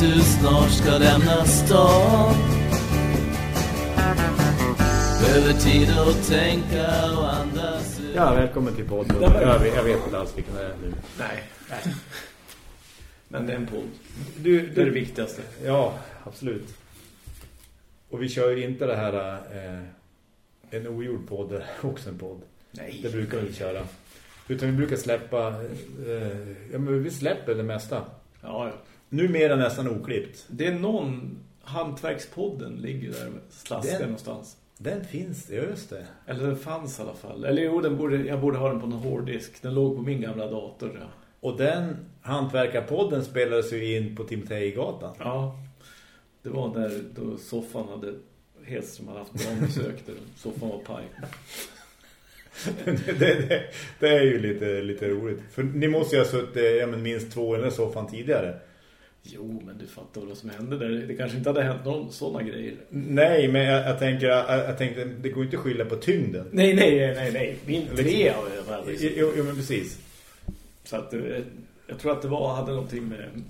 att du snart ska lämna stan Behöver tid att tänka och andas ut. Ja, välkommen till podden. Jag vet, jag vet inte alls vilken det är nu. Nej. Men det är en podd. Du, Det är det viktigaste. Ja, absolut. Och vi kör ju inte det här eh, en ogjord podd, det är också en podd. Nej. Det brukar vi inte köra. Utan vi brukar släppa, eh, ja men vi släpper det mesta. Ja, ja. Numera nästan oklippt. Det är någon, Hantverkspodden ligger där slaskar Den- någonstans. Den finns, ja, just det. Eller den fanns i alla fall. Eller jo, den borde, jag borde ha den på någon hårddisk. Den låg på min gamla dator. Ja. Och den hantverkarpodden spelades ju in på Timotejgatan. ja. Det var där då soffan hade Hedström hade haft bra besök där soffan var paj. det, det, det är ju lite, lite roligt. För ni måste ju ha suttit ja, minst två eller soffan tidigare. Jo, men du fattar vad som hände där. Det kanske inte hade hänt någon sådana grejer. Nej, men jag, jag tänker jag, jag tänkte, det går inte att skylla på tyngden. Nej, nej, nej, nej. Min tre har jag väl. liksom. Jo, jo, men precis. Så att eh, jag tror att det var hade någonting med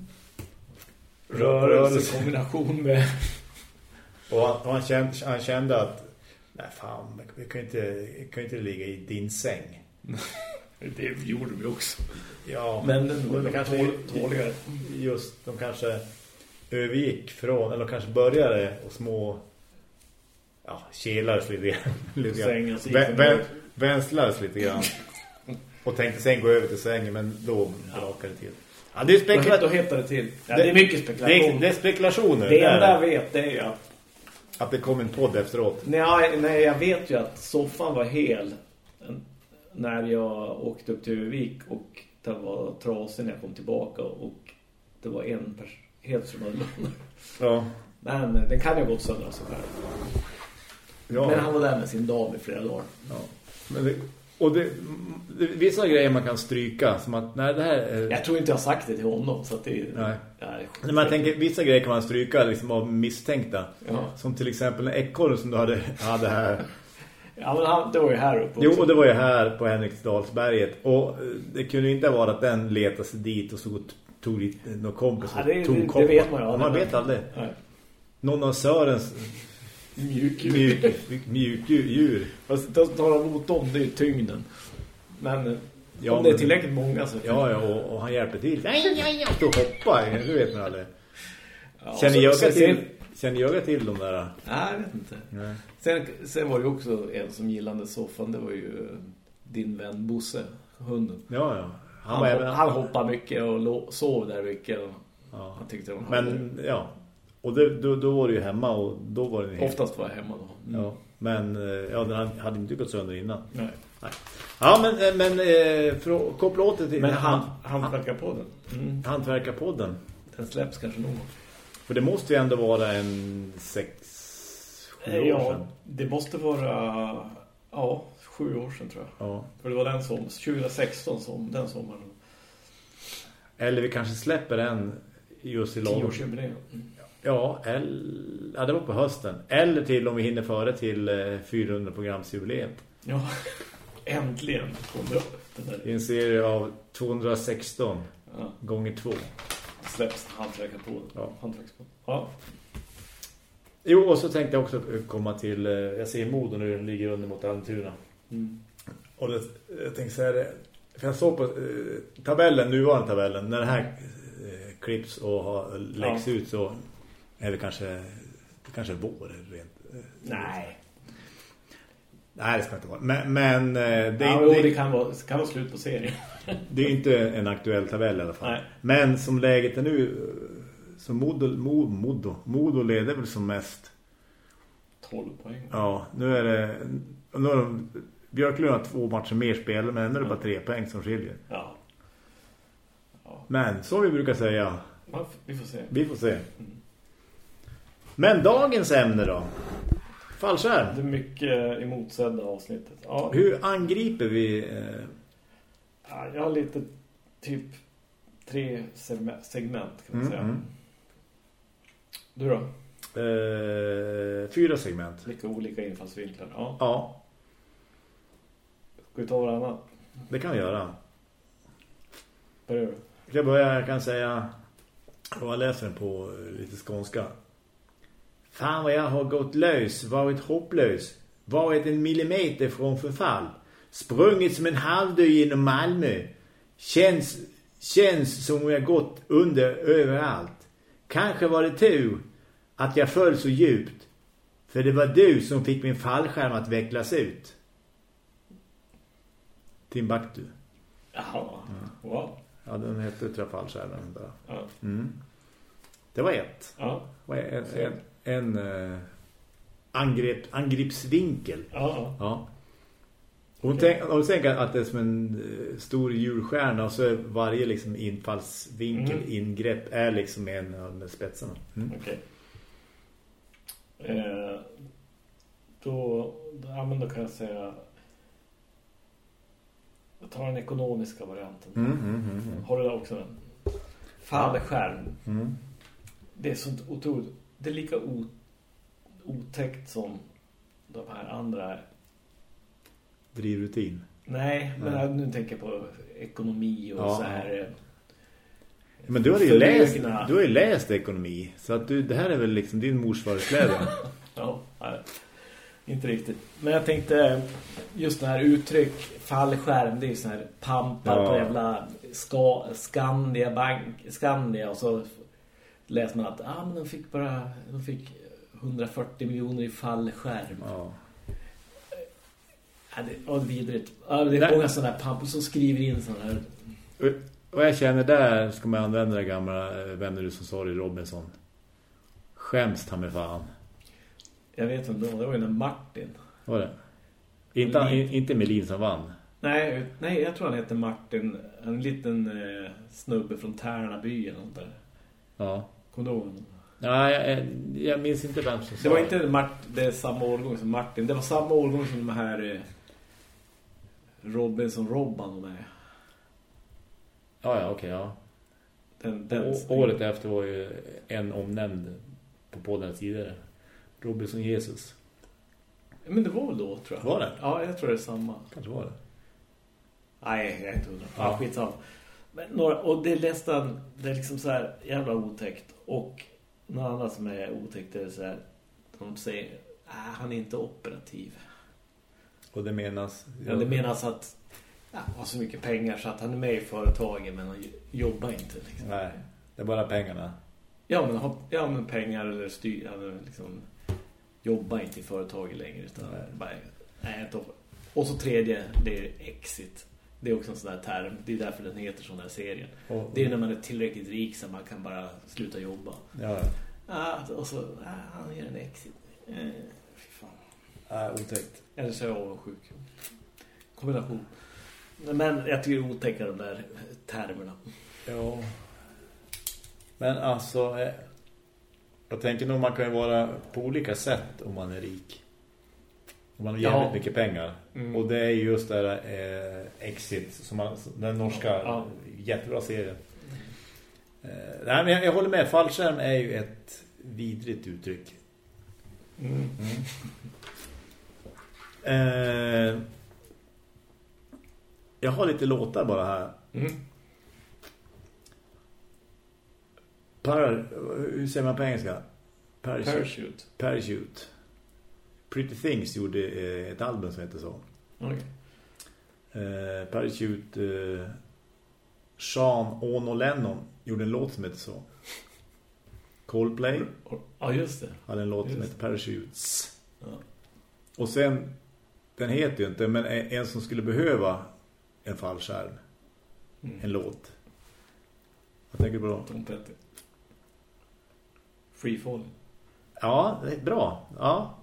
Rörelse. i kombination med Och han, och han, kände, han kände att nej fan, vi kan inte, kan inte ligga i din säng. det gjorde vi också. Ja, Men var det kanske tåligare. Just, de kanske övergick från, eller kanske började och små ja, kelades lite grann. Vä, vä, vänslades lite grann. Och tänkte sen gå över till sängen, men då brakade det till. Ja, det är spekula- Då hettar det till. Ja, Det- det är mycket det, spekulation. är, det är spekulationer. Det enda jag vet det är ju att Att det kom en podd efteråt. nej, nej, jag vet ju att soffan var hel när jag åkte upp till Övik och den var trasig när jag kom tillbaka och det var en helt som hade. Ja. Men den kan ju ha gått sönder sig själv. ja. Men han var där med sin dam i flera dagar. Ja. Men det, och det, det, vissa grejer man kan stryka som att, nej det här är... Jag tror inte jag har sagt det till honom så att det Nej. Är När man tänker, vissa grejer kan man stryka liksom av misstänkta. Ja. Som till exempel en ekorre som du hade, hade här. Ja, men han, det var ju här uppe Jo, också. och det var ju här på Henriksdalsberget. Och eh, det kunde ju inte vara att den letade sig dit och så tog dit någon kompis Ja, det- tog det- det vet man ju, ja. Man vet aldrig. Nej. Någon av Sörens Mjuk. mjuk, mjukdjur. Fast det tar emot dem, det är ju tyngden. Men eh, Ja, om det är tillräckligt många så... Ja, ja, och, och han hjälpte till. Nej, nej, nej. Och hoppa, det vet man aldrig. Ja, Känner så- jag så- till, känner jag till de där? Nej, jag vet inte. Nej. Sen, sen var det också en som gillade soffan. Det var ju din vän Bosse, hunden. Ja, ja. Han Han, även... han hoppade mycket och sov där mycket. Och Ja. han tyckte de Men, ja. Och det, då, då var det ju hemma och då var det. Oftast var jag hemma då. Mm. Ja. Men eh, ja, den hade inte gått sönder innan. Nej. Ja, men, eh, men eh, för att koppla åter till Men han, han, han verkar på den. Mm. hantverkarpodden. Den släpps kanske någon gång. För det måste ju ändå vara en sex, sju år Eh, Ja, sedan. det måste vara ja, sju år sedan tror jag. Ja. För det var den som 2016 som den sommaren. Eller vi kanske släpper den just i lagom. Tioårsjubileum. Mm. Ja, eller, ja, det var på hösten. Eller till om vi hinner före till eh, 400 programsjubileet. Ja, äntligen kom det upp den där. I en serie av 216 Ja, gånger två. Släpps hantverkarpodden. Ja. Hantverkarpodden. Ja. Jo, och så tänkte jag också komma till, eh, jag ser Modo nu, den ligger under mot Almtuna. Mm. Och det, jag tänkte säga det, för jag såg på eh, tabellen, nuvarande tabellen, när det här eh, klipps och har, läggs Ja. ut så är det kanske, det kanske är vår rent. eh, Nej. Nej, det ska inte vara. Men, men eh, det, är ja, jo, det kan vara, det kan vara slut på serien. det är inte en aktuell tabell i alla fall. Nej. Men som läget är nu, eh, så Modo, Modo, Modo, leder väl som mest. 12 poäng. Ja, nu är det... Nu har de, Björklund har två matcher mer spel, men ändå är det bara tre poäng som skiljer. Ja. Men, som vi brukar säga, ja, vi får se. vi får se. Men dagens ämne då? Fallskärm. Det är mycket emotsedda avsnittet. Ja, Hur angriper vi... Eh, ja, jag har lite typ tre segme- segment kan man Mm, säga. mm. Du då? eh, fyra segment. Lika olika infallsvinklar. Ja. Ja, Ska vi ta varannan? det kan vi göra. Börjar du? Jag börjar, jag kan säga... Jag läser den på eh, lite skånska. Fan vad jag har gått lös, varit hopplös. Varit en millimeter från förfall. Sprungit som en halvdö genom Malmö. Känns, känns som om jag gått under överallt. Kanske var det tur att jag föll så djupt. För det var du som fick min fallskärm att vecklas ut. Timbuktu. Jaha, wow. Ja, den hette. Där. Ja. Mm. Det var ett. Ja. Vad är En, en, en uh, angrepp, angreppsvinkel. Ja. Ja. Hon tänk, om du tänker att det är som en eh, stor julstjärna och så är varje liksom infallsvinkel, Mm. ingrepp är liksom en av de spetsarna. Mm. Okej. Eh, då, ja, men då kan jag säga jag tar den ekonomiska varianten. Mm, mm, mm, mm. Har du det också? Fallskärm. Mm. Det är sånt otroligt. Det är lika o, otäckt som de här andra. Drivrutin. Nej, men Nej. nu tänker jag på ekonomi och Ja, så här. eh, Men du har ju läst, du har läst ekonomi. Så att du, det här är väl liksom din mors. Ja, nej, inte riktigt. Men jag tänkte just det här uttryck fallskärm, det är ju sån här pampar Ja. på jävla ska, Skandia bank, Skandia och så läser man att ah, men de fick bara de fick 140 miljoner i fallskärm. ja. Ja, det var vidrigt. Ja, det är Nej. många sådana här pampar som skriver in sådana här. Och- Och jag känner där ska man använda det gamla eh, vänner du som sa det Robinson. Skäms ta med fan. Jag vet inte, det var ju den Martin. Var det? Inte, in, inte Melin som vann. Nej, nej, jag tror han heter Martin. En liten eh, snubbe från Tärnaby eller något där. Ja. Kommer du ihåg honom? Nej, jag, jag minns inte vem som sa Det var inte Mart det är samma årgång som Martin. Det var samma årgång som de här eh, Robinson Robban med. Ja, ja, okej, ja. Den, den Å- året efter var ju en omnämnd på podden tidigare. Robinson Jesus. Men det var väl då, tror jag. Var det? Ja, jag tror det är samma. Kanske var det. Nej, jag är inte hundra. Ja, skitsamma. Men några, och det är nästan, det är liksom så här jävla otäckt. Och några andra som är otäckt är så här, de säger, äh, han är inte operativ. Och det menas... Ja, det menas att ja, han har så mycket pengar så att han är med i företaget men han jobbar inte. Liksom. Nej, det är bara pengarna. Ja, men, ja, men pengar eller styr, eller liksom jobbar inte i företaget längre utan Nej. bara, nej, inte Och så tredje, det är exit. Det är också en sån där term. Det är därför den heter sån här serien. Och, Det är när man är tillräckligt rik så man kan bara sluta jobba. Ja, Ah, och så, ah, han gör en exit. Eh, fy fan. ja. otäckt. Eller så är jag avundsjuk. Kombination. Men jag tycker det är otäcka de där termerna. Ja. Men alltså... eh, Jag tänker nog man kan ju vara på olika sätt om man är rik. Om man har jävligt Ja. mycket pengar. Mm. Och det är ju just det där eh, Exit, som man, den norska Ja. jättebra serien. Eh, nej, men jag, jag håller med. Fallskärm är ju ett vidrigt uttryck. Mm. Eh, jag har lite låtar bara här. Mm. Par, hur säger man på engelska? Parachute. Parachute. Parachute. Pretty Things gjorde eh, ett album som heter så. Okej. Eh, Parachute eh, Sean Ono Lennon gjorde en låt som heter så. Coldplay Ja, just det. hade en låt som Just. heter Parachutes. Ja. Och sen, den heter ju inte, men en, en som skulle behöva en fallskärm. Mm. En låt. Vad tänker du på då? Tom Petty. Free Falling. Ja, det är bra. Ja.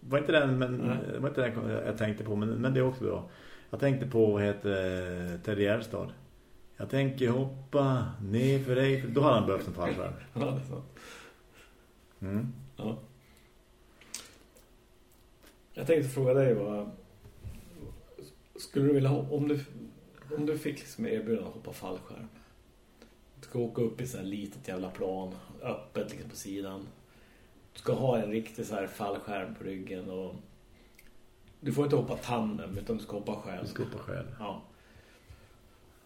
Var inte den, men, Nej. var inte den jag tänkte på, men, men det är också bra. Jag tänkte på, vad heter det, Terry Gärstad. Jag tänker hoppa ner för dig. Då har han behövt en fallskärm. Ja, det är sant. Mm. Ja. Jag tänkte fråga dig vad skulle du vilja om du om du fick liksom erbjudande att hoppa fallskärm. Du ska åka upp i så här litet jävla plan, öppet liksom på sidan. Ska ha en riktig så här fallskärm på ryggen och du får inte hoppa tandem utan du ska hoppa själv. Du ska hoppa själv. Ja.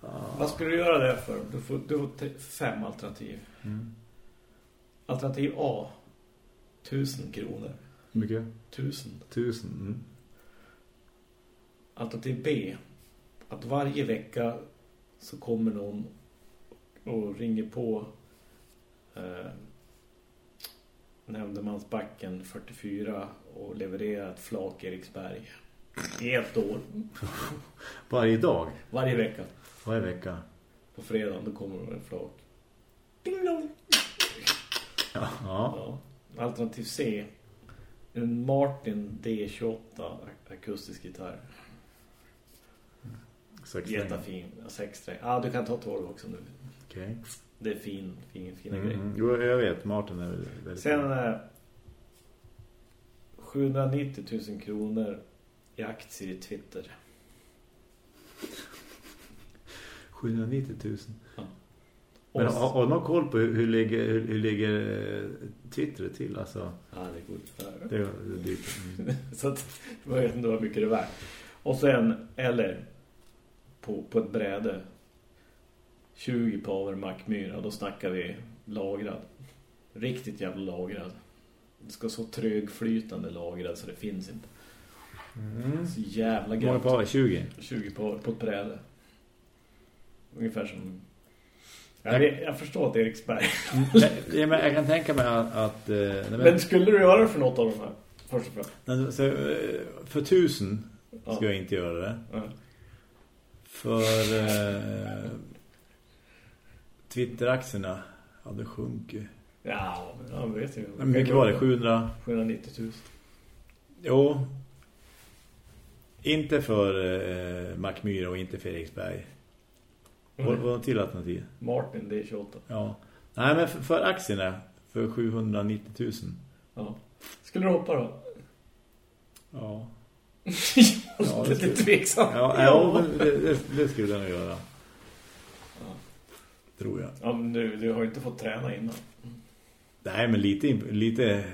Ja. Vad skulle du göra det för? Du får, du får fem alternativ. Mm. Alternativ A. 1000 kronor. Hur mycket? 1000. Tusen. Mm. Alternativ B. Att varje vecka så kommer någon och ringer på eh, Nämndemansbacken 44 och levererar ett flak Eriksberg. I ett år. Varje dag? Varje vecka. Varje vecka? På fredag då kommer det ett flak. Ding dong! Ja. ja. Alternativ C. En Martin D28 akustisk gitarr. Jättefin. Sex sträng. Ja, du kan ta 12 också nu. Okej. Det är fin, fin, fina Mm. grejer. Jo, jag vet. Martin är väl väldigt... Sen eh, 790 000 kronor i aktier i Twitter. 790 000. Och, Men har, har någon koll på hur, hur, ligger, hur, hur ligger eh, Twitter till? Alltså, ja, det är gott. det det är dyrt. Mm. Så att, jag vet inte hur mycket det är värt. Och sen, eller på, på ett bräde 20 power Macmyra, då snackar vi lagrad. Riktigt jävla lagrad. Det ska så trögflytande lagrad så det finns inte. Mm. Så jävla Hur många gött. par? 20? 20 power på ett bräde. Ungefär som... Jag, vet, jag förstår att Eriksberg. ja, men jag kan tänka mig att... att eh, nej, men, Men skulle du göra det för något av de här? Först och främst. så, eh, för tusen Ja. ska jag inte göra det. Ja. För eh, Twitter-aktierna hade sjunkit. Ja, jag vet ju. Hur mycket var det? 700? 790 000. Jo. Inte för eh, Macmyra och inte för Eriksberg. Vad Mm. var det till alternativ? Martin D28. Ja. Nej, men för, för aktierna för 790 000. Ja. Skulle du hoppa då? Ja. ja, det det är tveksamt. Ja, ja men det, det, det skulle jag nog göra. Ja. Tror jag. Ja, men du, du har ju inte fått träna innan. Nej, men lite, lite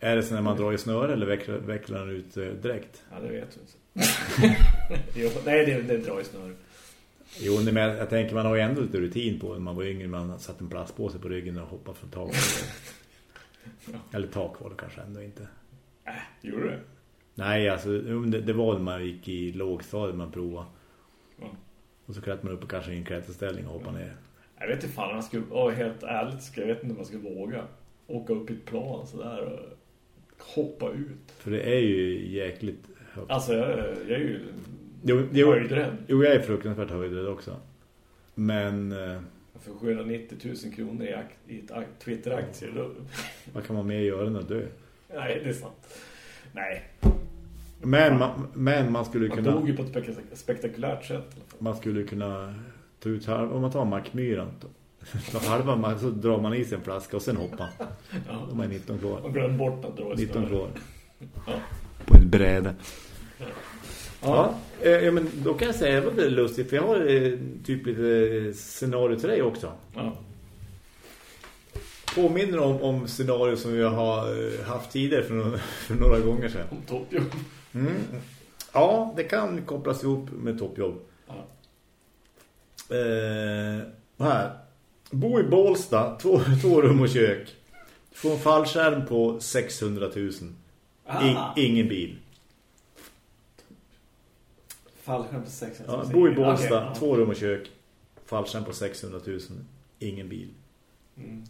är det så när man drar i snöre eller vecklar, vecklar den ut eh, direkt? Ja, det vet du inte. jo, nej, det, det drar ju snör. Jo, men jag, tänker man har ju ändå lite rutin på när man var yngre. Man satt en plastpåse på ryggen och hoppade från tak. Ja. Eller tak var det kanske ändå inte. Äh, gjorde du det? Nej, alltså det, det var när man gick i lågstadiet man provade. Ja. Och så klättrar man upp och kanske i en klätterställning och hoppar ner. Jag vet inte fan om man skulle, åh, helt ärligt ska jag vet inte om man ska våga åka upp i ett plan sådär och hoppa ut. För det är ju jäkligt högt. Alltså, jag, jag är ju Jo, jo, höjdrädd. jo, jag är fruktansvärt höjdrädd också. Men eh, För 790 000 kronor i, i Twitter-aktier, då... vad kan man mer göra än att dö? Nej, det är sant. Nej, Men man, men man skulle man kunna... dog ju på ett spek- spektakulärt sätt. Man skulle kunna ta ut halv, om man tar Macmyran ta halva så drar man i sig en flaska och sen hoppar. Ja. De är 19 kvar. Man glömde bort att dra i 19 snöret. kvar. Ja. På ett bräde. Ja. Ja, eh, ja, men då kan jag säga att det var lustigt för jag har eh, typ lite scenario till dig också. Ja. Påminner om, om scenario som vi har eh, haft tidigare för, några- för några gånger sedan. Om toppjobb. Mm. Ja, det kan kopplas ihop med toppjobb. Ja. Eh, här. Bo i Bålsta, två, två rum och kök. Få en fallskärm på 600 000. In, ingen bil. Fallskärm på 600 Ja, 000. bo i Bålsta, ja. två rum och kök. Fallskärm på 600 000. Ingen bil. Mm.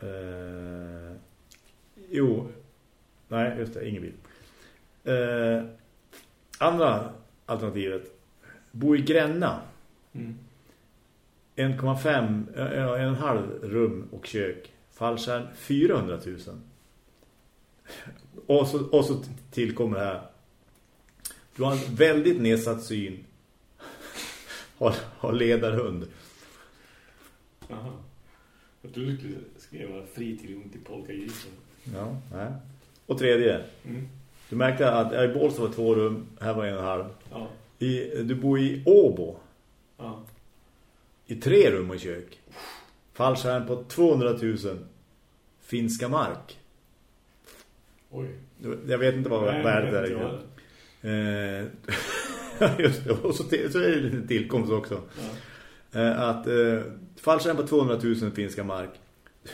Eh, jo. Nej, just det. Ingen bil. Eh, andra alternativet. Bo i Gränna. Mm. 1,5 ja, en halv rum och kök. Fallskärm 400 000. Och så, och så tillkommer det här. Du har en väldigt nedsatt syn. Har, har ledarhund. Jaha. Jag trodde du skulle skriva fri tillgång till polkagrisen. Ja, nej. Och tredje. Mm. Du märkte att i Bålsta var två rum. Här var en och en halv. Ja. I, du bor i Åbo. Ja. I tre rum och kök. Fallskärm på 200 000. Finska mark. Oj. Jag vet inte vad Nej, värdet är. Eh, just det. Och så, till, så är det lite tillkomst också. Ja. Eh, att eh, fallskärm på 200 000 finska mark.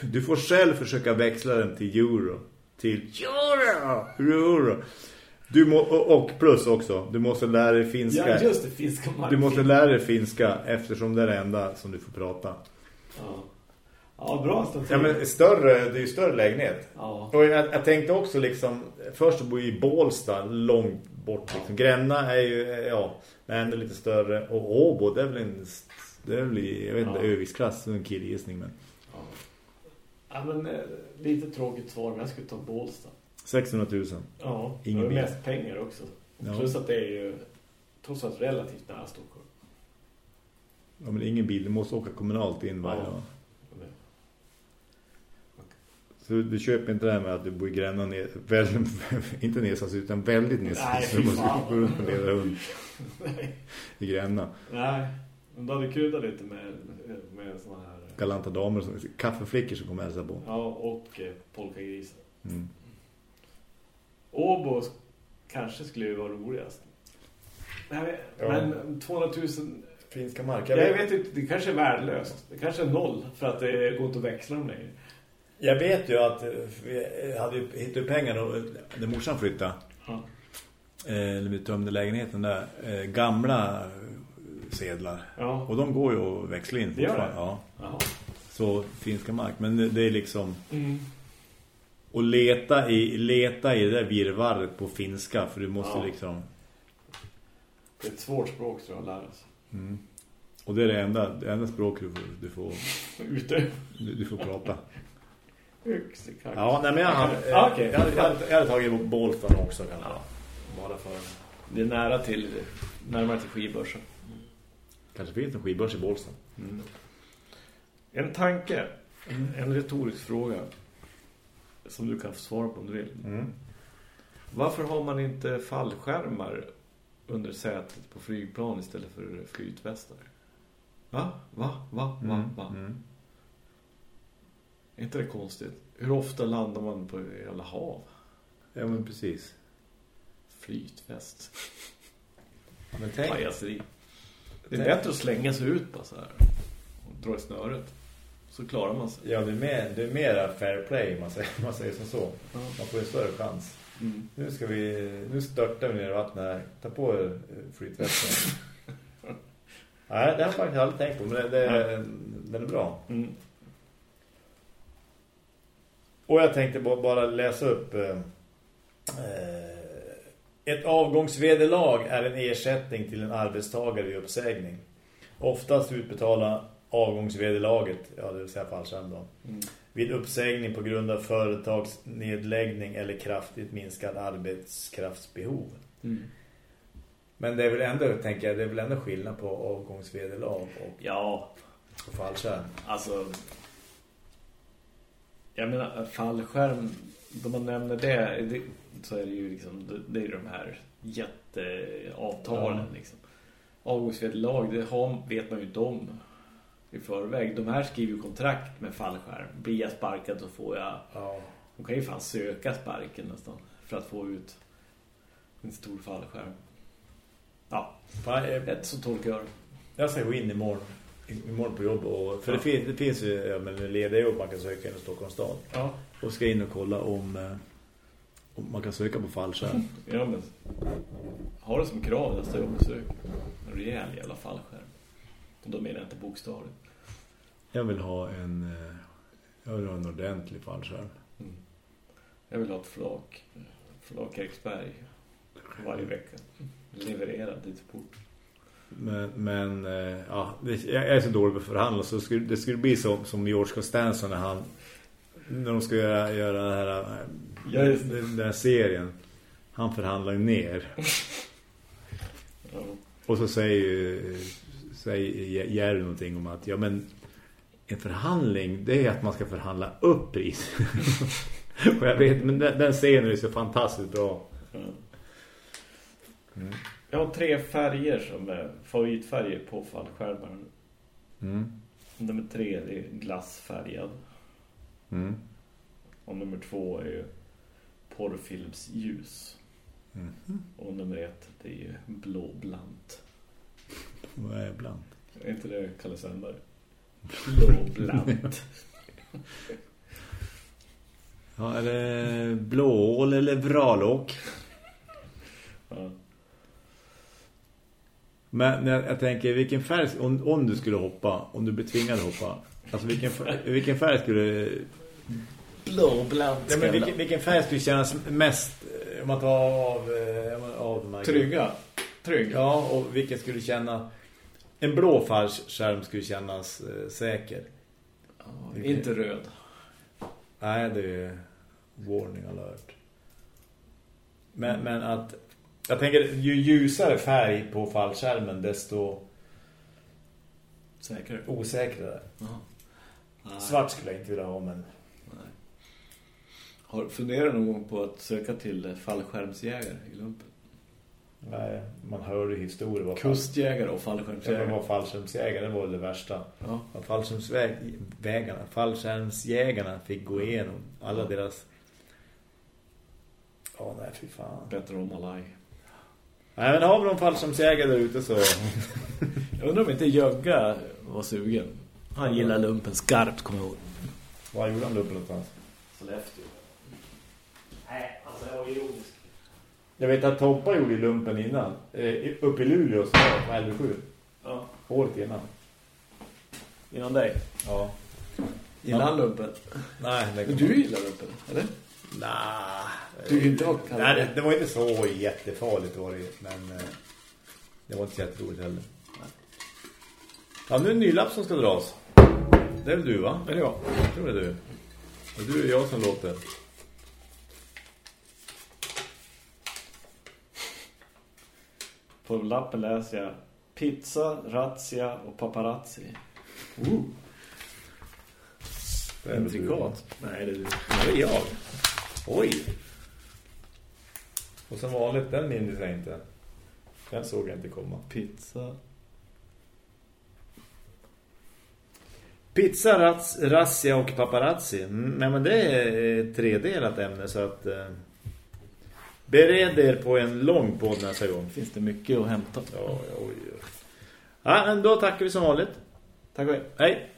Du får själv försöka växla den till euro. Till euro! Euro! Du må, och plus också, du måste lära dig finska. Ja, just det, finska Du måste lära dig finska eftersom det är det enda som du får prata. Ja, ja bra strategi. Ja, men större, det är ju större lägenhet. Ja. Och jag, jag tänkte också liksom, först bor jag i Bålsta, långt bort. Liksom. Gränna är ju, ja, ändå lite större. Och Åbo, det är väl en, det är väl, jag vet inte, Ja. öviksklass, en killgissning. Men Ja. ja, men eh, lite tråkigt svar, men jag skulle ta Bålsta. 600 000. Ja, Ingen det är mest pengar också. Ja. Plus att det är ju trots allt relativt nära Stockholm. Ja, men ingen bil, du måste åka kommunalt in varje Ja. dag. Men- Så du köper inte det här med att du bor i Gränna ner, väl, inte nedsats utan väldigt nedsats. Nej, Så du måste gå runt och leda hund i Gränna. Nej, men då hade kryddat lite med, med såna här... Galanta damer, som, kaffeflickor som kommer hälsa på. Ja, och eh, polkagrisar. Mm. Åbo kanske skulle ju vara roligast. Nej, Ja. Men 200 000... Finska mark. Jag vet inte, det kanske är värdelöst. Det kanske är noll för att det går inte att växla dem längre. Jag vet ju att eh, vi hade ju hittat pengar och när morsan flyttade Ja. eh, eller vi tömde lägenheten där eh, gamla eh, sedlar Ja. och de går ju att växla in Det gör det? ja. Jaha. Så finska mark men det- det är liksom Mm. Och leta i leta i det där virrvarret på finska för du måste Ja. liksom Det är ett svårt språk tror jag att lära sig. mm. och det är det enda det enda språk du får du får, Ute. du, du får prata. Ja, nej men jag hade, Ja, okej. jag, hade, jag, hade, jag hade tagit Bålstan också kanske. Ja. Bara för Det är nära till, närmare till skivbörsen. kanske finns en skivbörs i Bålstan. Mm. En tanke, en retorisk fråga som du kan få svara på om du vill. Mm. Varför har man inte fallskärmar under sätet på flygplan istället för flytvästar? Va? Va? Va? Va? Mm. Va? Mm. Är inte det konstigt? Hur ofta landar man på jävla hav? Ja men precis. Flytväst. Men tänk, Pajaseri. Det är Tänk- bättre att slänga sig ut bara så här. Och dra i snöret. Så klarar man sig. ja det är, mer, det är mera fair play man säger, man säger som så. Man får en större chans. Mm. Nu ska vi, nu störtar vi ner i vattnet här. Ta på er flytvästen. Nej, det har jag faktiskt aldrig tänkt på, men det, det, den är bra. Mm. Och jag tänkte bara, läsa upp eh, eh, ett avgångsvederlag är en ersättning till en arbetstagare vid uppsägning. Oftast utbetala avgångsvederlaget, ja det vill säga fallskärm då, Mm. vid uppsägning på grund av företagsnedläggning eller kraftigt minskad arbetskraftsbehov. Mm. Men det är väl ändå, tänker jag, det är väl ändå skillnad på avgångsvederlag och, Ja, och fallskärm. alltså... Jag menar, fallskärm, då man nämner det, det så är det ju liksom, det, är de här jätteavtalen Ja. liksom. Avgångsvederlag, det har, vet man ju inte om i förväg. De här skriver ju kontrakt med fallskärm. Blir jag sparkad så får jag... Ja. De kan ju fan söka sparken nästan för att få ut en stor fallskärm. Ja, ett så tolkar jag det. Jag ska gå in imorgon, imorgon på jobb. Och, för Ja. det, finns, det finns ju ja, men lediga jobb man kan söka i Stockholms stad. Ja. Och ska in och kolla om, eh, om man kan söka på fallskärm. Ja, men har det som krav nästa jobbesök. En rejäl jävla fallskärm. Och då menar jag inte bokstavligt. Jag vill ha en, eh, jag vill ha en ordentlig fallskärm. Mm. Jag vill ha ett flak. Flak Eriksberg. Varje vecka. Levererad dit fort. Men, men eh, ja, det, jag är så dålig på att förhandla så skulle, det skulle bli som, som George Costanza när han när de ska göra, göra det här, eh, Ja, den, den här serien. Han förhandlar ju ner. Ja. Och så säger ju säger Jerry någonting om att ja men en förhandling det är att man ska förhandla upp pris. och jag vet, men den, den scenen är så fantastiskt bra. Ja. Mm. Jag har tre färger som är favoritfärger på fallskärmar. Mm. Nummer tre är glassfärgad. Mm. Och nummer två är ju porrfilmsljus. Mm. Och nummer ett det är ju blåblant. Vad är bland? Är inte det Kalle Sandberg? Blåblant. Ja, eller blåål eller vralåk. Ja. Men jag, jag tänker, vilken färg, om, om du skulle hoppa, om du blir tvingad att hoppa, alltså vilken, färg- vilken färg skulle... Blåblant. Ja, men vilken, vilken färg skulle kännas mest, eh, om man tar av, eh, av de här... Trygga. Trygg. Ja, och vilken skulle känna... En blå fallskärm skulle kännas eh, säker. Ja, inte röd. Nej, det är warning alert. Men, men att... Jag tänker, ju ljusare färg på fallskärmen, desto Säker. osäkrare. Svart skulle jag inte vilja ha, men... Nej. Har funderat någon gång på att söka till fallskärmsjägare i lumpen? Nej, man hör ju historier. Kustjägare och Ja, men fallskärmsjägare. fallskärmsjägare var det värsta. Ja. Fallskärmsvägarna, fallskärmsjägarna fick gå igenom. Alla deras... Ja, nej, fy fan. Bättre om Malaj. Nej, men har vi någon fallskärmsjägare där ute så... Jag undrar om inte Jögga var sugen. Han gillar lumpen skarpt, kommer jag ihåg. Var gjorde han lumpen någonstans? Sollefteå. Nej, alltså jag var ironisk. Jag vet att Toppa gjorde lumpen innan. Eh, uppe i Luleå så var det på LV7. Ja. Året innan. Innan dig. Ja. Han lumpen? Nej, det Men du gillar lumpen, eller? Nej. Du vill inte ha Nej, det, det var inte så jättefarligt var det, men eh, det var inte så jätteroligt heller. Ja, nu är det en ny lapp som ska dras. Det är väl du va? Är det jag? Jag tror det är du. Och du är jag som låter. På lappen läser jag pizza, razzia och paparazzi. Uh, Det är intrikat. Nej, det är. Det jag. Oj. Och som vanligt, den minns jag inte. Den såg jag inte komma. Pizza. Pizza, razzia och paparazzi. Mm, nej men det är tredelat ämne så att... Eh, bered er på en lång podd nästa gång. Finns det mycket att hämta? Ja, oj, oj. Ja, men då tackar vi som vanligt. Tack och hej. Hej!